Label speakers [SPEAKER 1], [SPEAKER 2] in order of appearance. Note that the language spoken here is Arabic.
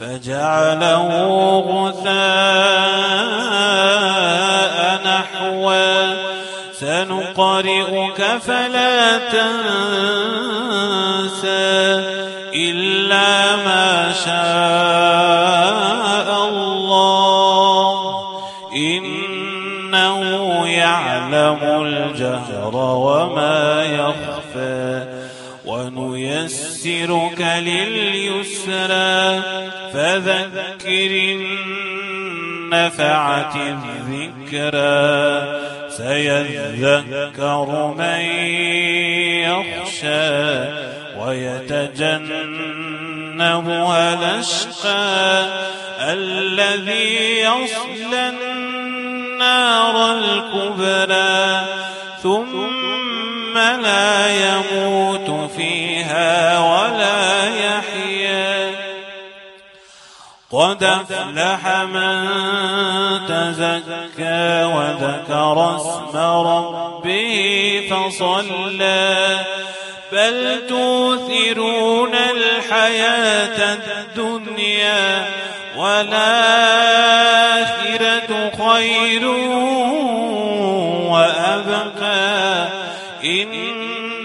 [SPEAKER 1] فجعله غثاء نحوا سنقرئك فلا تنسى إلا ما شاء الله. إنه يعلم الجهر وما يخفى. ونيسرك لليسرى فذكر النفعة الذكرى. سيذكر من يخشى ويتجنبها الأشقى. الذي يصلى النار الكبرى ثم لا يموت فيها ولا يحيا. قد أفلح من تزكى وذكر اسم ربه فصلى. بل توثرون الحياة الدنيا والآخرة خير وأبقى.